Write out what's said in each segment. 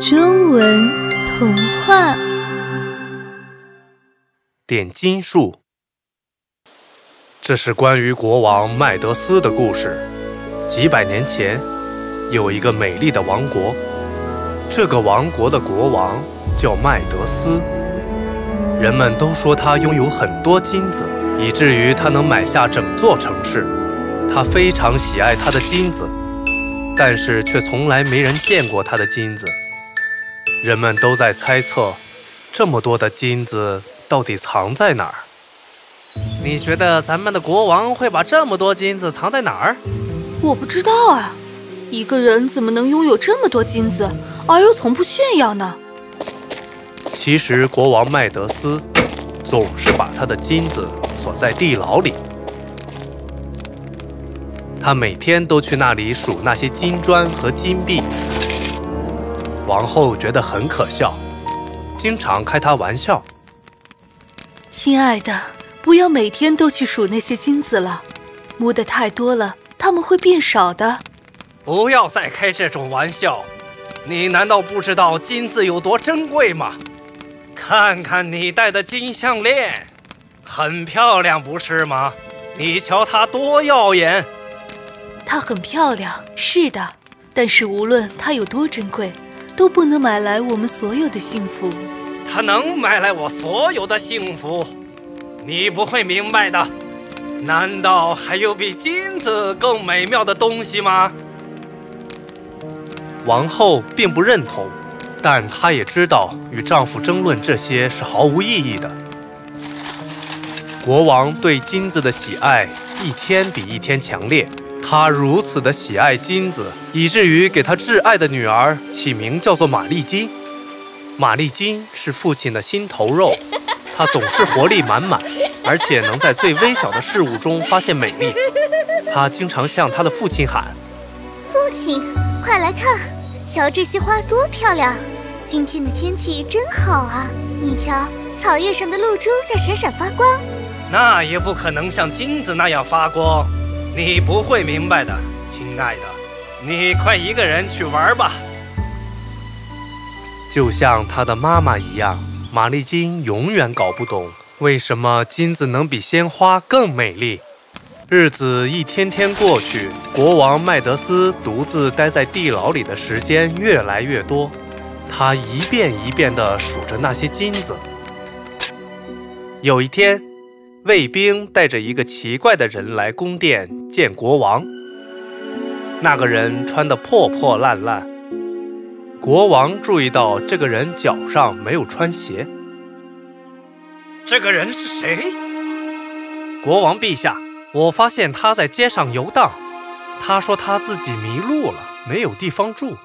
中文童话。点金术，这是关于国王麦德斯的故事。几百年前，有一个美丽的王国，这个王国的国王叫麦德斯。人们都说他拥有很多金子，以至于他能买下整座城市。他非常喜爱他的金子。但是却从来没人见过他的金子。人们都在猜测，这么多的金子到底藏在哪儿？你觉得咱们的国王会把这么多金子藏在哪儿？我不知道啊，一个人怎么能拥有这么多金子，而又从不炫耀呢？其实，国王麦德斯总是把他的金子锁在地牢里。他每天都去那里数那些金砖和金币。王后觉得很可笑，经常开他玩笑。亲爱的，不要每天都去数那些金子了，摸得太多了，它们会变少的。不要再开这种玩笑，你难道不知道金子有多珍贵吗？看看你戴的金项链，很漂亮，不是吗？你瞧它多耀眼。它很漂亮，是的，但是无论它有多珍贵，都不能买来我们所有的幸福。它能买来我所有的幸福，你不会明白的。难道还有比金子更美妙的东西吗？王后并不认同，但她也知道与丈夫争论这些是毫无意义的。国王对金子的喜爱一天比一天强烈。他如此的喜爱金子，以至于给他挚爱的女儿起名叫做玛丽金。玛丽金是父亲的心头肉，她总是活力满满，而且能在最微小的事物中发现美丽。她经常向他的父亲喊：“父亲，快来看，瞧这些花多漂亮！今天的天气真好啊！你瞧，草叶上的露珠在闪闪发光。那也不可能像金子那样发光。”你不会明白的，亲爱的，你快一个人去玩吧。就像他的妈妈一样，玛丽金永远搞不懂为什么金子能比鲜花更美丽。日子一天天过去，国王麦德斯独自待在地牢里的时间越来越多，他一遍一遍地数着那些金子。有一天。卫兵带着一个奇怪的人来宫殿见国王。那个人穿得破破烂烂。国王注意到这个人脚上没有穿鞋。这个人是谁？国王陛下，我发现他在街上游荡。他说他自己迷路了，没有地方住。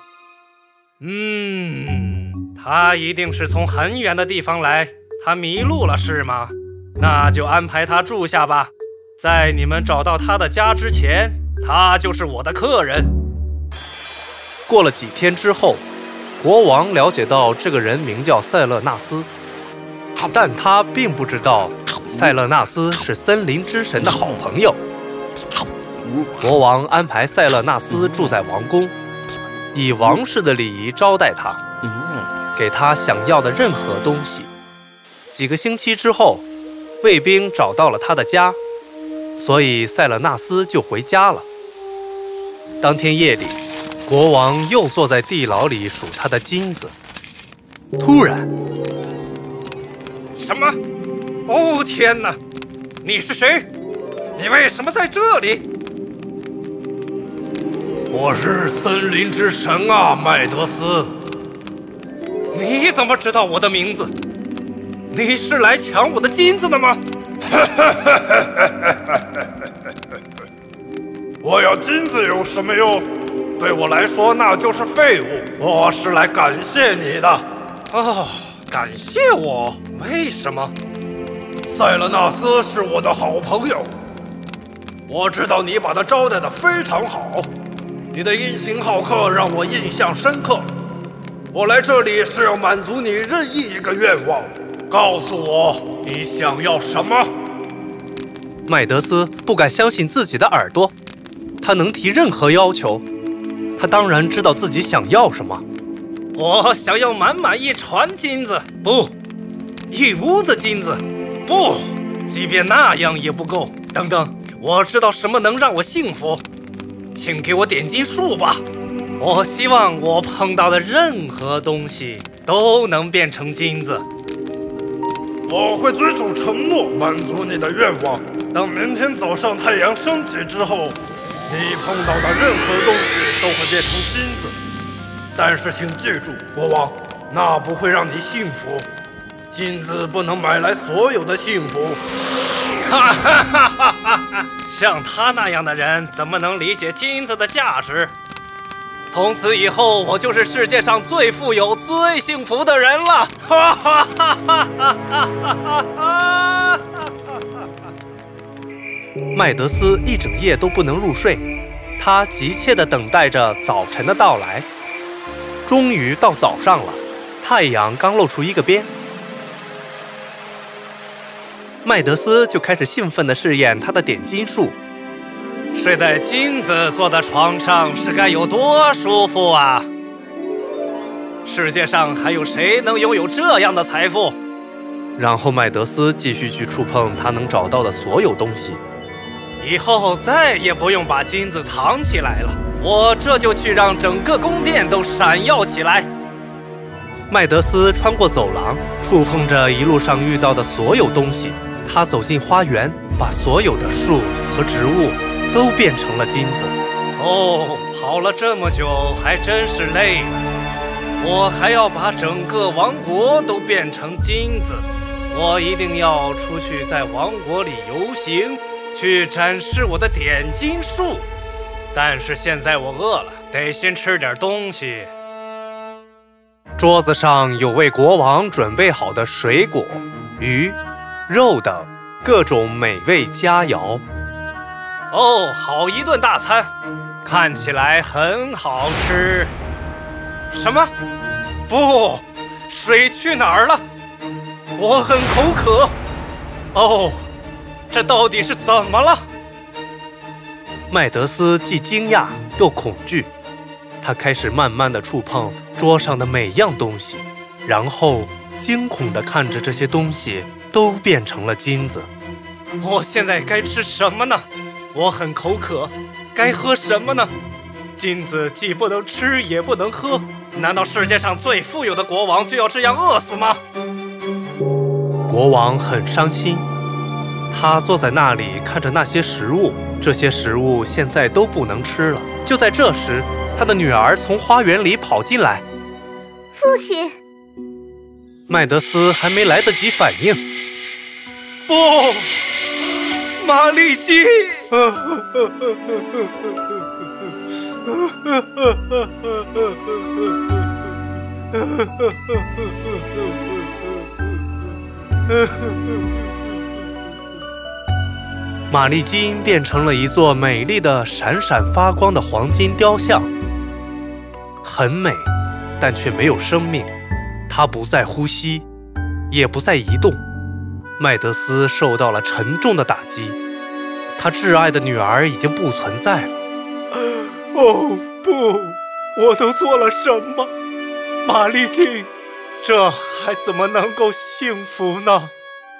嗯，他一定是从很远的地方来。他迷路了是吗？那就安排他住下吧，在你们找到他的家之前，他就是我的客人。过了几天之后，国王了解到这个人名叫塞勒纳斯，但他并不知道塞勒纳斯是森林之神的好朋友。国王安排塞勒纳斯住在王宫，以王室的礼仪招待他，给他想要的任何东西。几个星期之后。卫兵找到了他的家，所以塞勒纳斯就回家了。当天夜里，国王又坐在地牢里数他的金子。突然，什么？哦天哪！你是谁？你为什么在这里？我是森林之神啊，麦德斯。你怎么知道我的名字？你是来抢我的金子的吗？我要金子有什么用？对我来说那就是废物。我是来感谢你的。哦，感谢我？为什么？塞勒纳斯是我的好朋友。我知道你把他招待的非常好。你的殷勤好客让我印象深刻。我来这里是要满足你任意一个愿望。告诉我你想要什么？麦德斯不敢相信自己的耳朵，他能提任何要求。他当然知道自己想要什么。我想要满满一船金子，不，一屋子金子，不，即便那样也不够。等等，我知道什么能让我幸福，请给我点金术吧。我希望我碰到的任何东西都能变成金子。我会遵守承诺，满足你的愿望。等明天早上太阳升起之后，你碰到的任何东西都会变成金子。但是请记住，国王，那不会让你幸福。金子不能买来所有的幸福。哈哈哈哈哈！像他那样的人，怎么能理解金子的价值？从此以后，我就是世界上最富有、最幸福的人了！哈哈哈哈哈哈！麦德斯一整夜都不能入睡，他急切地等待着早晨的到来。终于到早上了，太阳刚露出一个边，麦德斯就开始兴奋地试验他的点金术。睡在金子做的床上是该有多舒服啊！世界上还有谁能拥有这样的财富？然后麦德斯继续去触碰他能找到的所有东西。以后再也不用把金子藏起来了，我这就去让整个宫殿都闪耀起来。麦德斯穿过走廊，触碰着一路上遇到的所有东西。他走进花园，把所有的树和植物。都变成了金子。哦，跑了这么久，还真是累。我还要把整个王国都变成金子。我一定要出去在王国里游行，去展示我的点金术。但是现在我饿了，得先吃点东西。桌子上有为国王准备好的水果、鱼、肉等各种美味佳肴。哦，好一顿大餐，看起来很好吃。什么？不，水去哪儿了？我很口渴。哦，这到底是怎么了？麦德斯既惊讶又恐惧，他开始慢慢的触碰桌上的每样东西，然后惊恐的看着这些东西都变成了金子。我现在该吃什么呢？我很口渴，该喝什么呢？金子既不能吃也不能喝，难道世界上最富有的国王就要这样饿死吗？国王很伤心，他坐在那里看着那些食物，这些食物现在都不能吃了。就在这时，他的女儿从花园里跑进来。父亲，麦德斯还没来得及反应，不，玛丽金。玛丽金变成了一座美丽的、闪闪发光的黄金雕像，很美，但却没有生命。它不再呼吸，也不再移动。麦德斯受到了沉重的打击。他挚爱的女儿已经不存在了。哦不，我都做了什么，玛丽金？这还怎么能够幸福呢？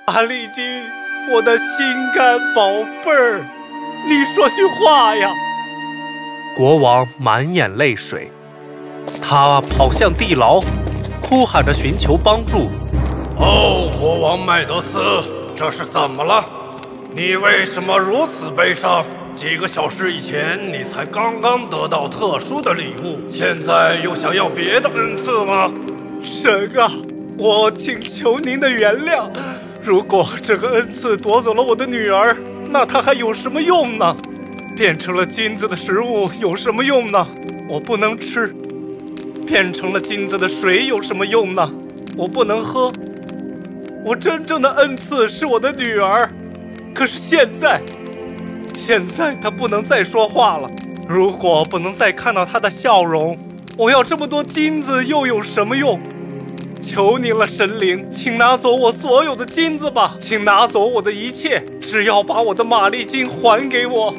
玛丽金，我的心肝宝贝儿，你说句话呀！国王满眼泪水，他跑向地牢，哭喊着寻求帮助。哦，国王麦德斯，这是怎么了？你为什么如此悲伤？几个小时以前，你才刚刚得到特殊的礼物，现在又想要别的恩赐吗？神啊，我请求您的原谅。如果这个恩赐夺走了我的女儿，那它还有什么用呢？变成了金子的食物有什么用呢？我不能吃。变成了金子的水有什么用呢？我不能喝。我真正的恩赐是我的女儿。可是现在，现在他不能再说话了。如果不能再看到他的笑容，我要这么多金子又有什么用？求您了，神灵，请拿走我所有的金子吧，请拿走我的一切，只要把我的玛丽金还给我。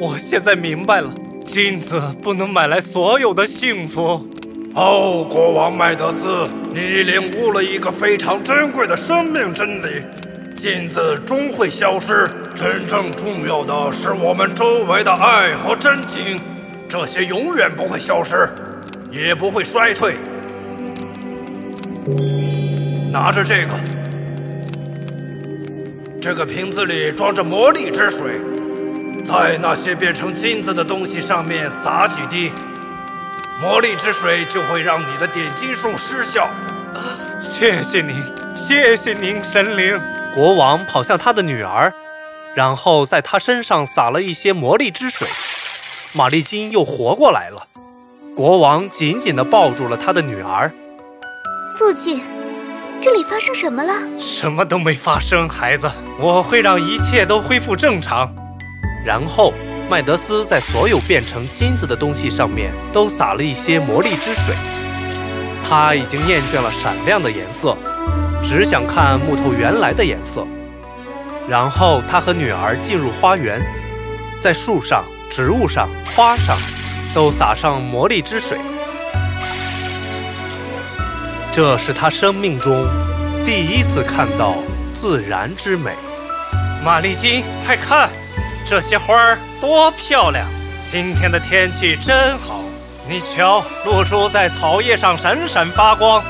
我现在明白了，金子不能买来所有的幸福。哦，国王麦德斯，你领悟了一个非常珍贵的生命真理：金子终会消失，真正重要的是我们周围的爱和真情，这些永远不会消失，也不会衰退。拿着这个，这个瓶子里装着魔力之水，在那些变成金子的东西上面洒几滴。魔力之水就会让你的点金术失效。谢谢您，谢谢您，神灵。国王跑向他的女儿，然后在她身上撒了一些魔力之水。玛丽金又活过来了。国王紧紧地抱住了他的女儿。父亲，这里发生什么了？什么都没发生，孩子。我会让一切都恢复正常。然后。麦德斯在所有变成金子的东西上面都撒了一些魔力之水。他已经厌倦了闪亮的颜色，只想看木头原来的颜色。然后他和女儿进入花园，在树上、植物上、花上都撒上魔力之水。这是他生命中第一次看到自然之美。玛丽金，快看！这些花儿多漂亮！今天的天气真好，你瞧，露珠在草叶上闪闪发光。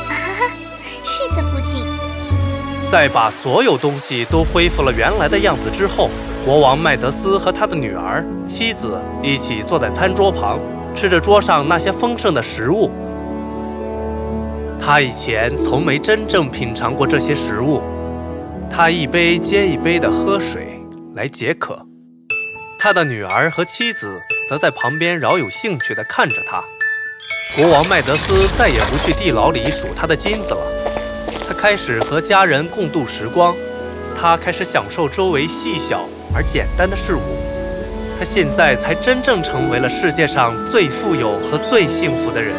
在把所有东西都恢复了原来的样子之后，国王麦德斯和他的女儿、妻子一起坐在餐桌旁，吃着桌上那些丰盛的食物。他以前从没真正品尝过这些食物，他一杯接一杯地喝水来解渴。他的女儿和妻子则在旁边饶有兴趣地看着他。国王麦德斯再也不去地牢里数他的金子了，他开始和家人共度时光，他开始享受周围细小而简单的事物。他现在才真正成为了世界上最富有和最幸福的人。